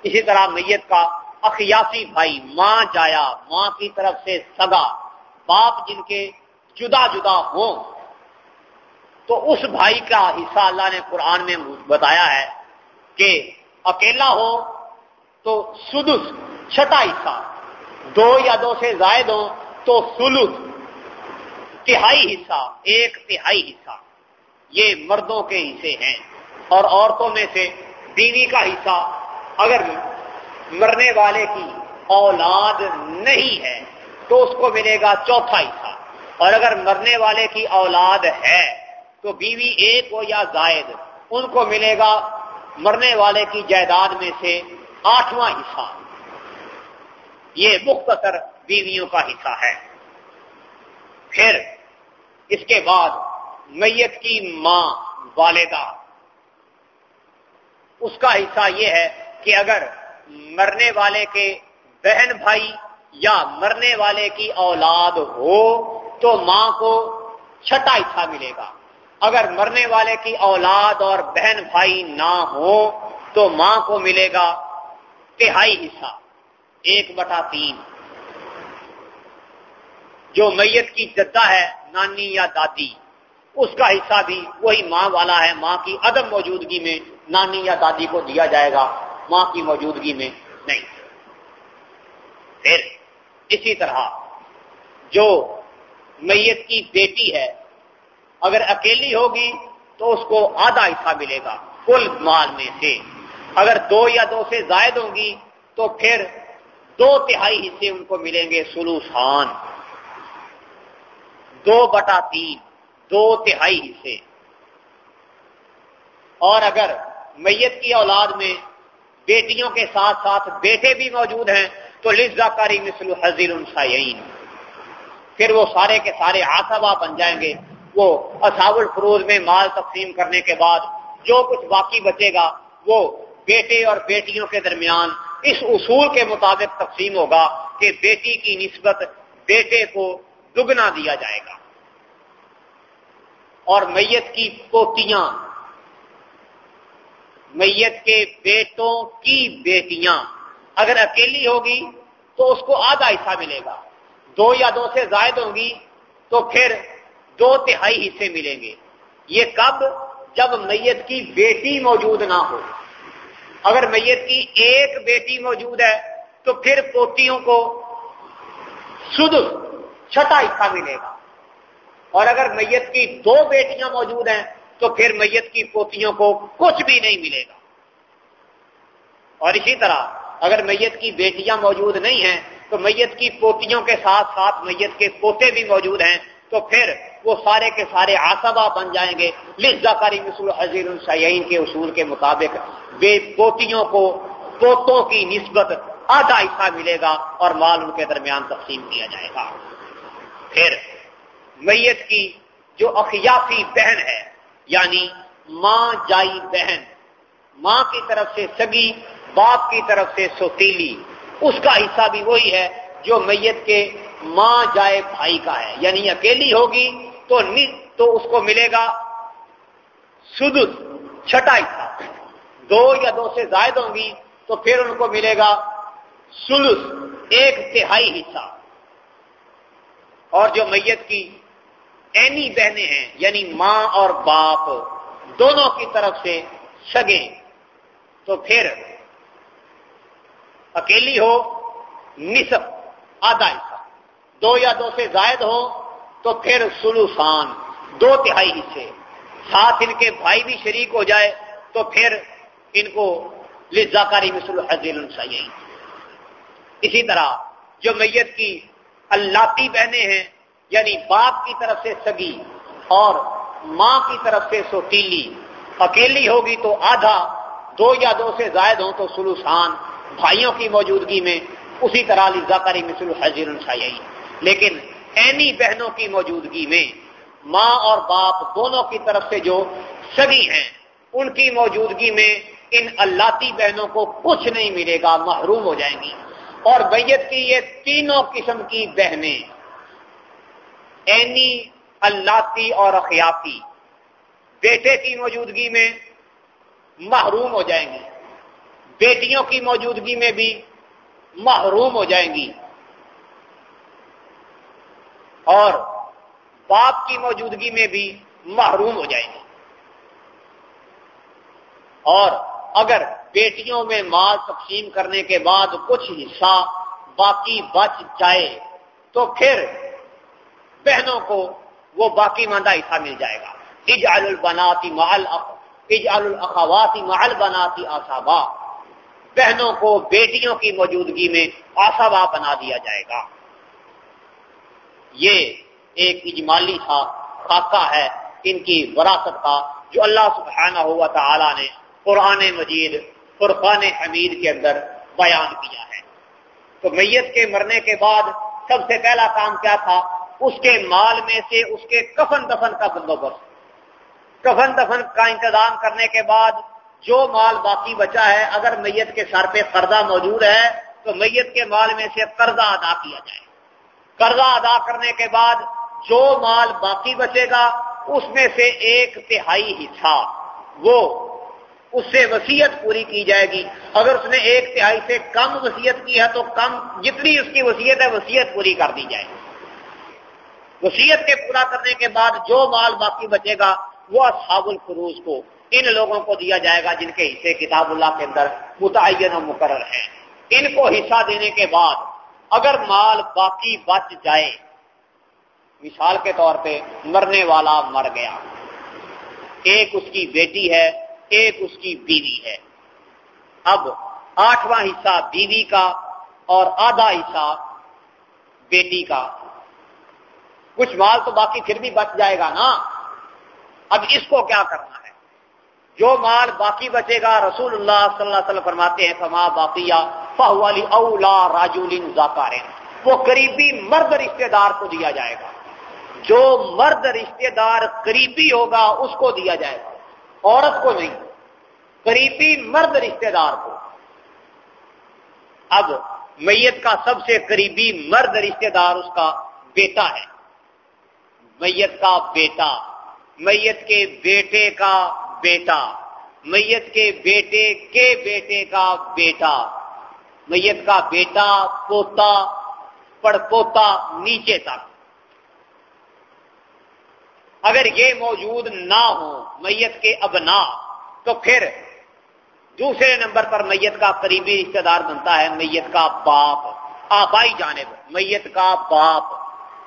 Speaker 1: اسی طرح میت کا اخیاسی بھائی ماں جایا، ماں کی طرف سے سگا، باپ جن کے جدا جدا ہوں۔ تو اس بھائی کا حصہ اللہ نے قرآن میں بتایا ہے کہ اکیلا ہو تو سدس، چھٹا حصہ۔ دو یا دو سے زائد ہو تو سلس۔ تہائی حصہ، ایک تہائی حصہ۔ یہ مردوں کے حصے ہیں۔ اور عورتوں میں سے بیوی کا حصہ اگر مرنے والے کی اولاد نہیں ہے، تو اس کو ملے گا چوتھا حصہ۔ اور اگر مرنے والے کی اولاد ہے، تو بیوی ایک ہو یا زائد، ان کو ملے گا مرنے والے کی جائیداد میں سے آٹھواں حصہ۔ یہ مختصر بیویوں کا حصہ ہے۔ پھر اس کے بعد میت کی ماں والدہ۔ اس کا حصہ یہ ہے کہ اگر مرنے والے کے بہن بھائی یا مرنے والے کی اولاد ہو تو ماں کو چھٹا حصہ ملے گا۔ اگر مرنے والے کی اولاد اور بہن بھائی نہ ہو تو ماں کو ملے گا تہائی حصہ۔ ایک بٹا تین۔ جو میت کی جدہ ہے، نانی یا دادی۔ اس کا حصہ بھی وہی ماں والا ہے۔ ماں کی عدم موجودگی میں نانی یا دادی کو دیا جائے گا۔ ماں کی موجودگی میں نہیں۔ پھر اسی طرح جو میت کی بیٹی ہے، اگر اکیلی ہوگی تو اس کو آدھا حصہ ملے گا کل مال میں سے۔ اگر دو یا دو سے زائد ہوں گی تو پھر دو تہائی حصے ان کو ملیں گے سلوسان۔ دو بٹا تین، دو تہائی حصے۔ اور اگر میت کی اولاد میں بیٹیوں کے ساتھ ساتھ بیٹے بھی موجود ہیں، تو لزا کاری مثل حضیر السعین پھر وہ سارے کے سارے آسبا بن جائیں گے۔ وہ اصحاب الفروز میں مال تقسیم کرنے کے بعد جو کچھ باقی بچے گا، وہ بیٹے اور بیٹیوں کے درمیان اس اصول کے مطابق تقسیم ہوگا کہ بیٹی کی نسبت بیٹے کو دگنا دیا جائے گا۔ اور میت کی پوتیاں، میت کے بیٹوں کی بیٹیاں۔ اگر اکیلی ہوگی تو اس کو آدھا حصہ ملے گا۔ دو یا دو سے زائد ہوں گی تو پھر دو تہائی حصے ملیں گے۔ یہ کب؟ جب میت کی بیٹی موجود نہ ہو۔ اگر میت کی ایک بیٹی موجود ہے تو پھر پوتیوں کو سد چھٹا حصہ ملے گا۔ اور اگر میت کی دو بیٹیاں موجود ہیں تو پھر میت کی پوتیوں کو کچھ بھی نہیں ملے گا۔ اور اسی طرح اگر میت کی بیٹیاں موجود نہیں ہیں تو میت کی پوتیوں کے ساتھ ساتھ میت کے پوتے بھی موجود ہیں تو پھر وہ سارے کے سارے آسبا بن جائیں گے۔ لزا کاری مسل حضیر السعین کے اصول کے مطابق بے پوتیوں کو پوتوں کی نسبت آدھا حصہ ملے گا اور مال ان کے درمیان تقسیم کیا جائے گا۔ پھر میت کی جو اخیافی بہن ہے یعنی ماں جائی بہن، ماں کی طرف سے سگی، باپ کی طرف سے سوتیلی، اس کا حصہ بھی وہی ہے جو میت کے ماں جائے بھائی کا ہے۔ یعنی اکیلی ہوگی تو تو اس کو ملے گا سدس چھٹا حصہ۔ دو یا دو سے زائد ہوں گی تو پھر ان کو ملے گا سلس ایک تہائی حصہ۔ اور جو میت کی اینی بہنیں ہیں یعنی ماں اور باپ دونوں کی طرف سے سگے تو پھر اکیلی ہو، نصف آدھا حصہ دو یا دو سے زائد ہو، تو پھر سلوسان، دو تہائی حصے۔ ساتھ ان کے بھائی بھی شریک ہو جائے، تو پھر ان کو لزاکاری مسل حضیل چاہیے اسی طرح جو میت کی اللہ بہنیں ہیں یعنی باپ کی طرف سے سگی اور ماں کی طرف سے سوتیلی اکیلی ہوگی تو آدھا، دو یا دو سے زائد ہوں تو سلوسان۔ بھائیوں کی موجودگی میں اسی طرح لزاکاری مسل حضیر لیکن اینی بہنوں کی موجودگی میں ماں اور باپ دونوں کی طرف سے جو سگی ہیں، ان کی موجودگی میں ان اللہ بہنوں کو کچھ نہیں ملے گا، محروم ہو جائیں گی۔ اور بیت کی یہ تینوں قسم کی بہنیں اینی اللہ اور اخیافی بیٹے کی موجودگی میں محروم ہو جائیں گی۔ بیٹیوں کی موجودگی میں بھی محروم ہو جائیں گی۔ اور باپ کی موجودگی میں بھی محروم ہو جائیں گی۔ اور اگر بیٹیوں میں مال تقسیم کرنے کے بعد کچھ حصہ باقی بچ جائے تو پھر بہنوں کو وہ باقی ماندہ حصہ مل جائے گا۔ اجعل البناتی محل اجعل الاخواتی محل بناتی آسابا بہنوں کو بیٹیوں کی موجودگی میں آسابا بنا دیا جائے گا۔ یہ ایک اجمالی تھا خاکہ ہے ان کی وراثت کا، جو اللہ سبحانہ ہوا تعالی نے قرآن مجید، فرقان حمید کے اندر بیان کیا ہے۔ تو میت کے مرنے کے بعد سب سے پہلا کام کیا تھا؟ اس کے مال میں سے اس کے کفن دفن کا بندوبست۔ کفن دفن کا انتظام کرنے کے بعد جو مال باقی بچا ہے، اگر میت کے سر پہ قرضہ موجود ہے، تو میت کے مال میں سے قرضہ ادا کیا جائے۔ قرضہ ادا کرنے کے بعد جو مال باقی بچے گا، اس میں سے ایک تہائی حصہ، وہ اس سے وسیعت پوری کی جائے گی۔ اگر اس نے ایک تہائی سے کم وسیعت کی ہے، تو کم جتنی اس کی وسیعت ہے وسیعت پوری کر دی جائے۔ گی وسیعت کے پورا کرنے کے بعد جو مال باقی بچے گا، وہ اصحاب الفروز کو، ان لوگوں کو دیا جائے گا جن کے حصے کتاب اللہ کے اندر متعین و مقرر ہیں۔ ان کو حصہ دینے کے بعد اگر مال باقی بچ جائے، مثال کے طور پہ مرنے والا مر گیا۔ ایک اس کی بیٹی ہے، ایک اس کی بیوی ہے۔ اب آٹھواں حصہ بیوی کا اور آدھا حصہ بیٹی کا۔ کچھ مال تو باقی پھر بھی بچ جائے گا نا۔ اب اس کو کیا کرنا ہے؟ جو مال باقی بچے گا، رسول اللہ صلی اللہ علیہ وسلم فرماتے ہیں، فما باقیہ فہوالی اولا راجول ذاکار وہ قریبی مرد رشتہ دار کو دیا جائے گا۔ جو مرد رشتہ دار قریبی ہوگا، اس کو دیا جائے گا۔ عورت کو نہیں، قریبی مرد رشتہ دار کو۔ اب میت کا سب سے قریبی مرد رشتہ دار اس کا بیٹا ہے۔ میت کا بیٹا، میت کے بیٹے کا بیٹا، میت کے بیٹے کے بیٹے کا بیٹا۔ میت کا بیٹا پوتا پڑپوتا نیچے تک۔ اگر یہ موجود نہ ہو، میت کے ابنا، تو پھر دوسرے نمبر پر میت کا قریبی رشتہ دار بنتا ہے، میت کا باپ۔ آبائی جانب، میت کا باپ۔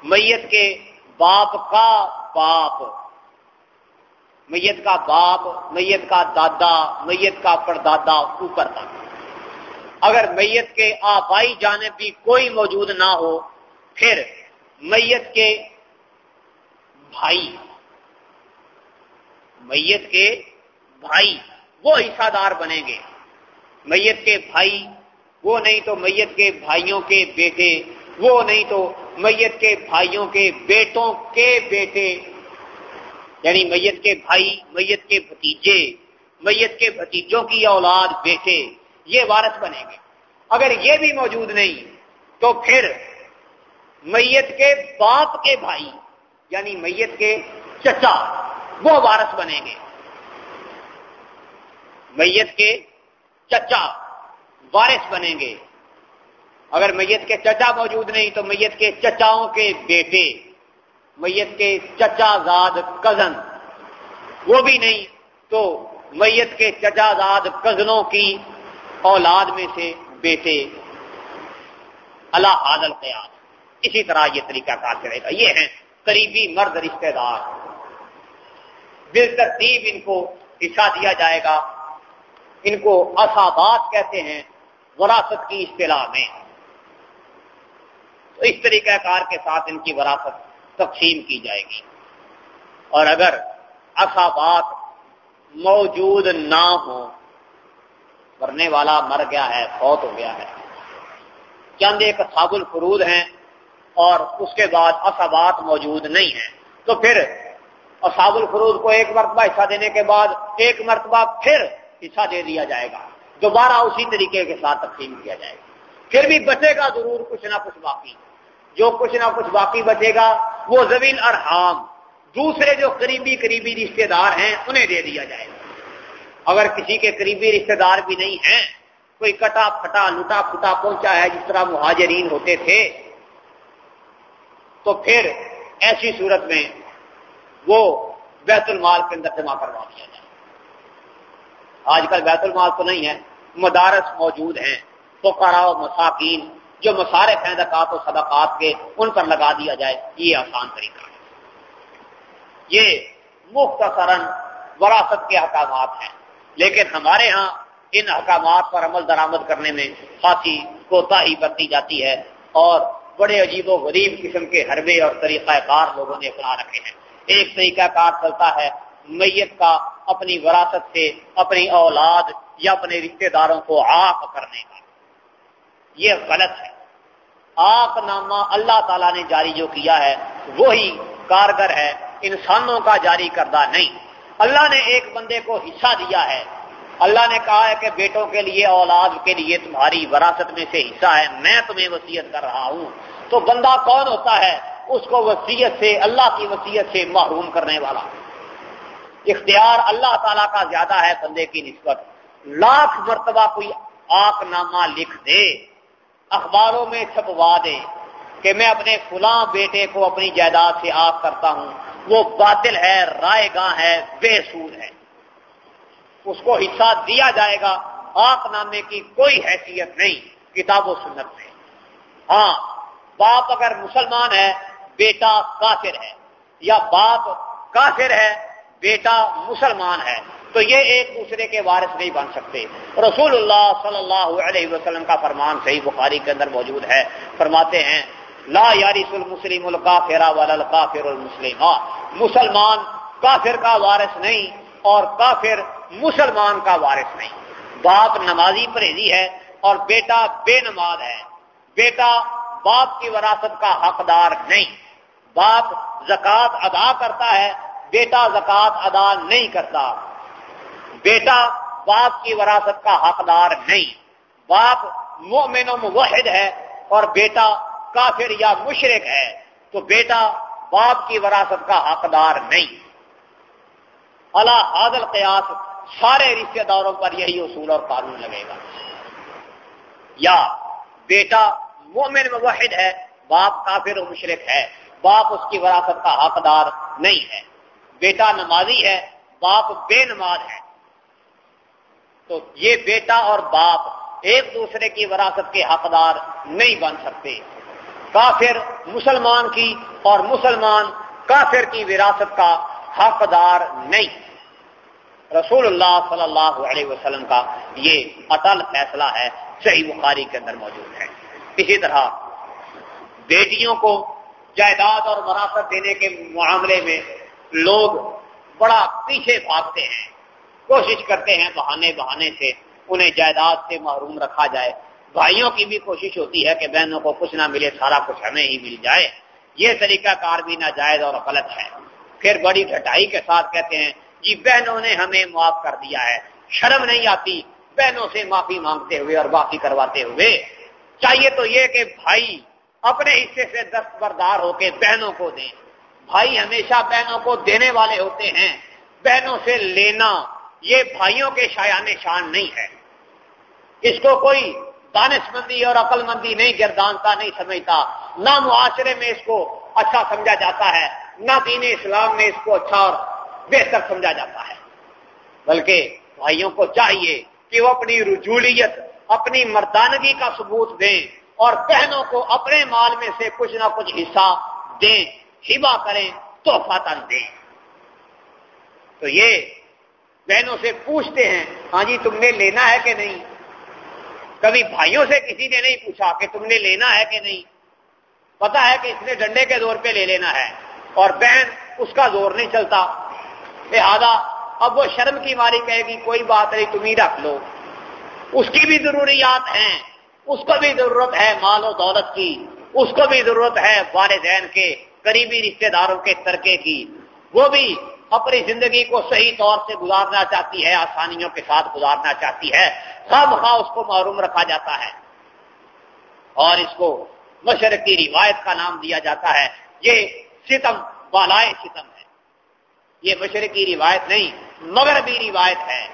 Speaker 1: میت کے باپ کا باپ۔ میت کا باپ، میت کا دادا، میت کا پردادا، اوپر تک۔ اگر میت کے آبائی جانب بھی کوئی موجود نہ ہو، پھر میت کے بھائی، میت کے بھائی وہ حصہ دار بنیں گے۔ میت کے بھائی وہ نہیں تو میت کے بھائیوں کے بیٹے، وہ نہیں تو میت کے بھائیوں کے بیٹوں کے بیٹے یعنی میت کے بھائی، میت کے بھتیجے، میت کے بھتیجوں کی اولاد، بیٹے، یہ وارث بنیں گے۔ اگر یہ بھی موجود نہیں، تو پھر میت کے باپ کے بھائی یعنی میت کے چچا، وہ وارث بنیں گے۔ میت کے چچا وارث بنیں گے۔ اگر میت کے چچا موجود نہیں تو میت کے چچاؤں کے بیٹے، میت کے چچا زاد کزن۔ وہ بھی نہیں تو میت کے چچا زاد کزنوں کی اولاد میں سے بیٹے۔ اللہ عادل قیاس اسی طرح یہ طریقہ کار کرے گا۔ یہ ہیں قریبی مرد رشتہ دار۔ بال ترتیب ان کو حصہ دیا جائے گا۔ ان کو اصابات کہتے ہیں وراثت کی اصطلاح میں۔ تو اس طریقہ کار کے ساتھ ان کی وراثت تقسیم کی جائے گی۔ اور اگر اصابات موجود نہ ہو مرنے والا مر گیا ہے، فوت ہو گیا ہے۔ چند ایک اصحاب الفرود ہیں اور اس کے بعد اصابات موجود نہیں ہیں۔ تو پھر اصحاب الفرود کو ایک مرتبہ حصہ دینے کے بعد ایک مرتبہ پھر حصہ دے دیا جائے گا۔ دوبارہ اسی طریقے کے ساتھ تقسیم کیا جائے گا۔ پھر بھی بچے گا ضرور کچھ نہ کچھ باقی۔ جو کچھ نہ کچھ باقی بچے گا، وہ زمین ارحام دوسرے جو قریبی قریبی رشتے دار ہیں، انہیں دے دیا جائے گا۔ اگر کسی کے قریبی رشتے دار بھی نہیں ہیں، کوئی کٹا پھٹا لٹا پھٹا پہنچا ہے، جس طرح مہاجرین ہوتے تھے، تو پھر ایسی صورت میں وہ بیت المال کے اندر جمع کروا دیا جائے۔ آج کل بیت المال تو نہیں ہے، مدارس موجود ہیں پکارا و مساکین جو مسارے فیندکات و صدقات کے، ان پر لگا دیا جائے، یہ آسان طریقہ ہے۔ یہ مختصراً وراثت کے احکامات ہیں۔ لیکن ہمارے ہاں ان احکامات پر عمل درآمد کرنے میں خاصی کوتا ہی برتی جاتی ہے اور بڑے عجیب و غریب قسم کے حربے اور طریقہ کار لوگوں نے اپنا رکھے ہیں۔ ایک طریقہ کار چلتا ہے، میت کا اپنی وراثت سے اپنی اولاد یا اپنے رشتے داروں کو آک کرنے کا۔ یہ غلط ہے۔ آک نامہ اللہ تعالیٰ نے جاری جو کیا ہے، وہی کارگر ہے، انسانوں کا جاری کردہ نہیں۔ اللہ نے ایک بندے کو حصہ دیا ہے۔ اللہ نے کہا ہے کہ بیٹوں کے لیے، اولاد کے لیے تمہاری وراثت میں سے حصہ ہے، میں تمہیں وسیعت کر رہا ہوں۔ تو بندہ کون ہوتا ہے؟ اس کو وسیعت سے، اللہ کی وسیعت سے محروم کرنے والا۔ اختیار اللہ تعالیٰ کا زیادہ ہے بندے کی نسبت۔ لاکھ مرتبہ کوئی آک نامہ لکھ دے۔ اخباروں میں چھپوا دے کہ میں اپنے فلاں بیٹے کو اپنی جائیداد سے آگ کرتا ہوں۔ وہ باطل ہے، رائے گاہ ہے، بے سود ہے۔ اس کو حصہ دیا جائے گا۔ آک نامے کی کوئی حیثیت نہیں، کتاب و سنت میں۔ ہاں باپ اگر مسلمان ہے، بیٹا کافر ہے۔ یا باپ کافر ہے، بیٹا مسلمان ہے۔ تو یہ ایک دوسرے کے وارث نہیں بن سکتے۔ رسول اللہ صلی اللہ علیہ وسلم کا فرمان صحیح بخاری کے اندر موجود ہے۔ فرماتے ہیں، لا یارس المسلم القافر والکافر المسلم مسلمان کافر کا وارث نہیں اور کافر مسلمان کا وارث نہیں۔ باپ نمازی پرہیزی ہے اور بیٹا بے نماز ہے۔ بیٹا باپ کی وراثت کا حقدار نہیں۔ باپ زکوٰۃ ادا کرتا ہے، بیٹا زکوٰۃ ادا نہیں کرتا۔ بیٹا، باپ کی وراثت کا حقدار نہیں۔ باپ مومن و موحد ہے اور بیٹا کافر یا مشرق ہے۔ تو بیٹا، باپ کی وراثت کا حقدار نہیں۔ اللہ حاضل قیاس سارے رشتے داروں پر یہی اصول اور قانون لگے گا۔ یا بیٹا مومن موحد ہے، باپ کافر و مشرق ہے۔ باپ اس کی وراثت کا حقدار نہیں ہے۔ بیٹا نمازی ہے، باپ بے نماز ہے۔ تو یہ بیٹا اور باپ ایک دوسرے کی وراثت کے حقدار نہیں بن سکتے۔ کافر مسلمان کی اور مسلمان کافر کی وراثت کا حقدار نہیں۔ رسول اللہ صلی اللہ علیہ وسلم کا یہ اٹل فیصلہ ہے، صحیح بخاری کے اندر موجود ہے۔ اسی طرح بیٹیوں کو جائیداد اور وراثت دینے کے معاملے میں لوگ بڑا پیچھے بھاگتے ہیں۔ کوشش کرتے ہیں بہانے بہانے سے انہیں جائیداد سے محروم رکھا جائے۔ بھائیوں کی بھی کوشش ہوتی ہے کہ بہنوں کو کچھ نہ ملے، سارا کچھ ہمیں ہی مل جائے۔ یہ طریقہ کار بھی ناجائز اور غلط ہے۔ پھر بڑی ڈٹائی کے ساتھ کہتے ہیں جی بہنوں نے ہمیں معاف کر دیا ہے۔ شرم نہیں آتی، بہنوں سے معافی مانگتے ہوئے اور معافی کرواتے ہوئے۔ چاہیے تو یہ کہ بھائی اپنے حصے سے دستبردار ہو کے بہنوں کو دیں۔ بھائی ہمیشہ بہنوں کو دینے والے ہوتے ہیں۔ بہنوں سے لینا یہ بھائیوں کے شایان شان نہیں ہے۔ اس کو کوئی دانش مندی اور عقل مندی نہیں، گردانتا نہیں سمجھتا۔ نہ معاشرے میں اس کو اچھا سمجھا جاتا ہے، نہ دین اسلام میں اس کو اچھا اور بہتر سمجھا جاتا ہے۔ بلکہ بھائیوں کو چاہیے کہ وہ اپنی رجولیت، اپنی مردانگی کا ثبوت دیں اور بہنوں کو اپنے مال میں سے کچھ نہ کچھ حصہ دیں ہبا کریں، تحفہ دیں۔ تو یہ بہنوں سے پوچھتے ہیں ہاں جی تم نے لینا ہے کہ نہیں؟ کبھی بھائیوں سے کسی نے نہیں پوچھا کہ تم نے لینا ہے کہ نہیں؟ پتا ہے کہ اس نے ڈنڈے کے زور پہ لے لینا ہے اور بہن اس کا زور نہیں چلتا۔ لہذا اب وہ شرم کی ماری کہے گی، کوئی بات نہیں، تم ہی رکھ لو۔ اس کی بھی ضروریات ہیں۔ اس کو بھی ضرورت ہے مال و دولت کی۔ اس کو بھی ضرورت ہے والدین کے، قریبی رشتے داروں کے ترکے کی۔ وہ بھی اپنی زندگی کو صحیح طور سے گزارنا چاہتی ہے، آسانیوں کے ساتھ گزارنا چاہتی ہے سب خواہ اس کو محروم رکھا جاتا ہے۔ اور اس کو مشرق کی روایت کا نام دیا جاتا ہے۔ یہ ستم بالائے ستم ہے۔ یہ مشرق کی روایت نہیں مگر بھی روایت ہے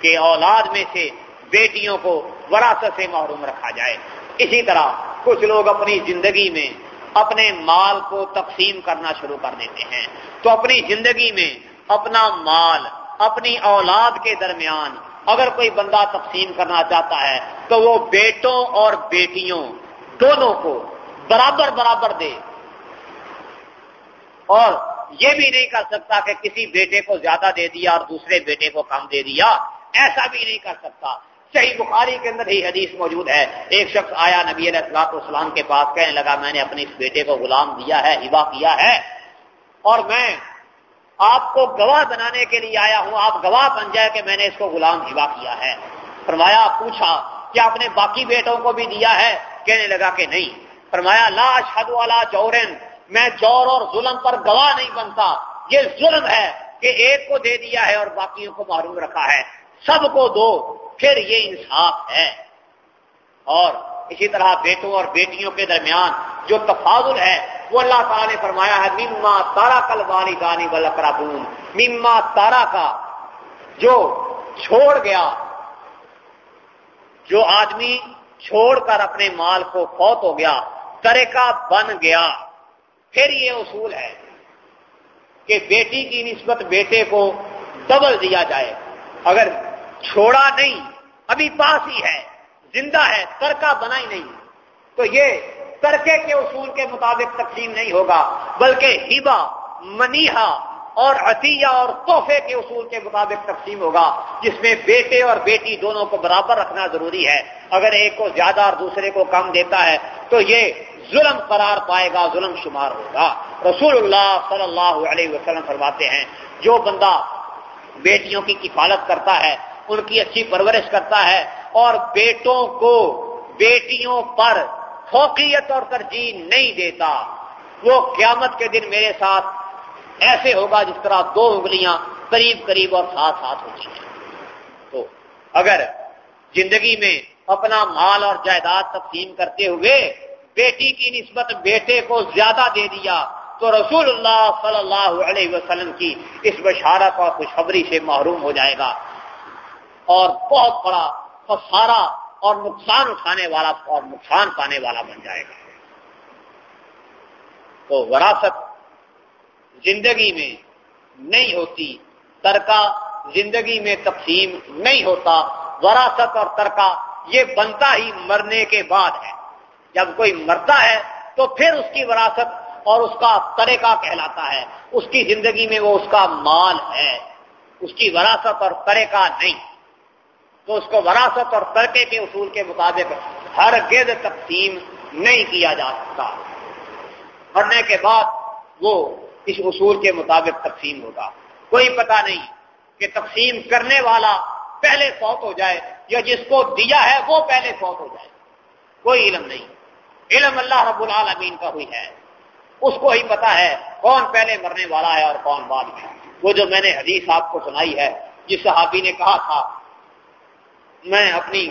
Speaker 1: کہ اولاد میں سے بیٹیوں کو وراثت سے محروم رکھا جائے۔ اسی طرح کچھ لوگ اپنی زندگی میں اپنے مال کو تقسیم کرنا شروع کر دیتے ہیں۔ تو اپنی زندگی میں اپنا مال، اپنی اولاد کے درمیان اگر کوئی بندہ تقسیم کرنا چاہتا ہے، تو وہ بیٹوں اور بیٹیوں دونوں کو برابر برابر دے۔ اور یہ بھی نہیں کر سکتا کہ کسی بیٹے کو زیادہ دے دیا اور دوسرے بیٹے کو کم دے دیا۔ ایسا بھی نہیں کر سکتا۔ صحیح بخاری کے اندر ہی حدیث موجود ہے۔ ایک شخص آیا نبی علیہ السلاط اسلام کے پاس، کہنے لگا، میں نے اپنے اس بیٹے کو غلام دیا ہے ہبا کیا ہے؟ اور میں آپ کو گواہ بنانے کے لیے آیا ہوں، آپ گواہ بن جائے کہ میں نے اس کو غلام ہبا کیا ہے۔ فرمایا، پوچھا کہ آپ نے باقی بیٹوں کو بھی دیا ہے؟ کہنے لگا کہ نہیں۔ فرمایا، لا شد والا چورن میں چور اور ظلم پر گواہ نہیں بنتا۔ یہ ظلم ہے کہ ایک کو دے دیا ہے اور باقیوں کو معروم رکھا ہے۔ سب کو دو پھر یہ انصاف ہے۔ اور اسی طرح بیٹوں اور بیٹیوں کے درمیان جو تفاضل ہے، وہ اللہ تعالیٰ نے فرمایا ہے، مما تارا کل والی گانی بلکرابون مما تارا کا جو چھوڑ گیا، جو آدمی چھوڑ کر اپنے مال کو فوت ہو گیا ترے کا بن گیا۔ پھر یہ اصول ہے کہ بیٹی کی نسبت بیٹے کو ڈبل دیا جائے۔ اگر چھوڑا نہیں، ابھی پاس ہی ہے، زندہ ہے ترکا بنا ہی نہیں۔ تو یہ ترکے کے اصول کے مطابق تقسیم نہیں ہوگا، بلکہ ہبا منیحا اور عطیہ اور تحفے کے اصول کے مطابق تقسیم ہوگا، جس میں بیٹے اور بیٹی دونوں کو برابر رکھنا ضروری ہے۔ اگر ایک کو زیادہ اور دوسرے کو کم دیتا ہے، تو یہ ظلم قرار پائے گا، ظلم شمار ہوگا۔ رسول اللہ صلی اللہ علیہ وسلم فرماتے ہیں، جو بندہ بیٹیوں کی کفالت کرتا ہے ان کی اچھی پرورش کرتا ہے اور بیٹوں کو بیٹیوں پر فوقیت اور ترجیح نہیں دیتا۔ وہ قیامت کے دن میرے ساتھ ایسے ہوگا جس طرح دو انگلیاں قریب قریب اور ساتھ ساتھ ہوتی ہیں۔ تو اگر زندگی میں اپنا مال اور جائیداد تقسیم کرتے ہوئے بیٹی کی نسبت بیٹے کو زیادہ دے دیا تو رسول اللہ صلی اللہ علیہ وسلم کی اس بشارت اور خوشخبری سے محروم ہو جائے گا۔ اور بہت بڑا خسارا اور نقصان اٹھانے والا اور نقصان پانے والا بن جائے گا۔ تو وراثت زندگی میں نہیں ہوتی ترکا زندگی میں تقسیم نہیں ہوتا، وراثت اور ترکا یہ بنتا ہی مرنے کے بعد ہے۔ جب کوئی مرتا ہے تو پھر اس کی وراثت اور اس کا طریقہ کہلاتا ہے۔ اس کی زندگی میں وہ اس کا مال ہے، اس کی وراثت اور طریقہ نہیں۔ تو اس کو وراثت اور ترکے کے اصول کے مطابق ہر گرد تقسیم نہیں کیا جا سکتا۔ مرنے کے بعد وہ اس اصول کے مطابق تقسیم ہوگا۔ کوئی پتہ نہیں کہ تقسیم کرنے والا پہلے فوت ہو جائے یا جس کو دیا ہے وہ پہلے فوت ہو جائے۔ کوئی علم نہیں۔ علم اللہ رب العالمین کا ہوئی ہے۔ اس کو ہی پتا ہے کون پہلے مرنے والا ہے اور کون بعد میں۔ وہ جو میں نے حدیث آپ کو سنائی ہے، جس صحابی نے کہا تھا میں اپنی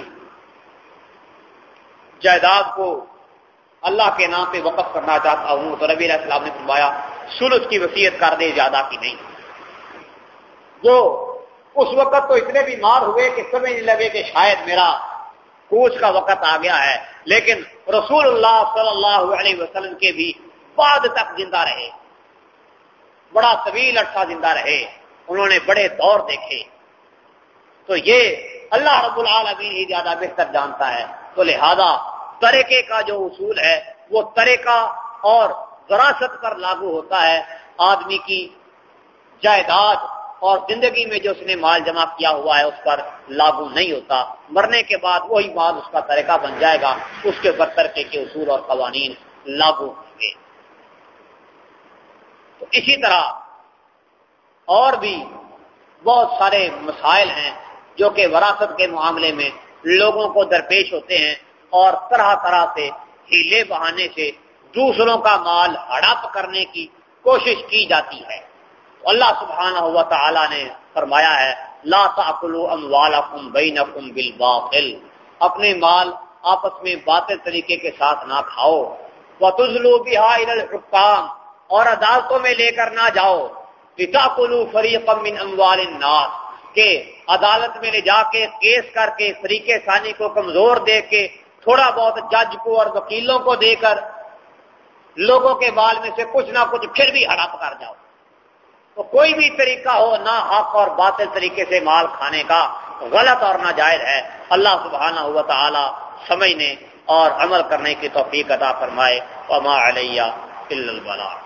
Speaker 1: جائیداد کو اللہ کے نام پہ وقف کرنا چاہتا ہوں۔ تو ربی علیہ السلام نے فرمایا سلس کی وصیت کر دے، زیادہ کی نہیں۔ جو اس وقت تو اتنے بیمار ہوئے کہ سمجھ لگے کہ شاید میرا کوچ کا وقت آ گیا ہے۔ لیکن رسول اللہ صلی اللہ علیہ وسلم کے بھی بعد تک زندہ رہے۔ بڑا طویل عرصہ زندہ رہے۔ انہوں نے بڑے دور دیکھے۔ تو یہ اللہ رب العالمین ہی زیادہ بہتر جانتا ہے۔ تو لہذا طریقے کا جو اصول ہے، وہ طریقہ اور وراثت پر لاگو ہوتا ہے۔ آدمی کی جائیداد اور زندگی میں جو اس نے مال جمع کیا ہوا ہے، اس پر لاگو نہیں ہوتا۔ مرنے کے بعد وہی مال اس کا طریقہ بن جائے گا۔ اس کے اوپر طریقے کے اصول اور قوانین لاگو ہوں گے۔ تو اسی طرح اور بھی بہت سارے مسائل ہیں۔ جو کہ وراثت کے معاملے میں لوگوں کو درپیش ہوتے ہیں اور طرح طرح سے ہیلے بہانے سے دوسروں کا مال ہڑپ کرنے کی کوشش کی جاتی ہے۔ اللہ سبحانہ ہوا تعالی نے فرمایا ہے، لا تاکلوا اموالکم بینکم بالباطل۔ اپنے مال آپس میں باطل طریقے کے ساتھ نہ کھاؤ۔ وتزلوا بها الى الحكام اور عدالتوں میں لے کر نہ جاؤ۔ لتاکلوا فریقا من اموال الناس۔ کہ عدالت میں لے جا کے کیس کر کے طریقے ثانی کو کمزور دے کے تھوڑا بہت جج کو اور وکیلوں کو دے کر لوگوں کے بال میں سے کچھ نہ کچھ پھر بھی ہڑپ کر جاؤ۔ تو کوئی بھی طریقہ ہو، نہ حق اور باطل طریقے سے مال کھانے کا غلط اور ناجائز ہے۔ اللہ سبحانہ ہوا تعالی سمجھنے اور عمل کرنے کی توفیق عطا فرمائے۔ وما علیہ البلا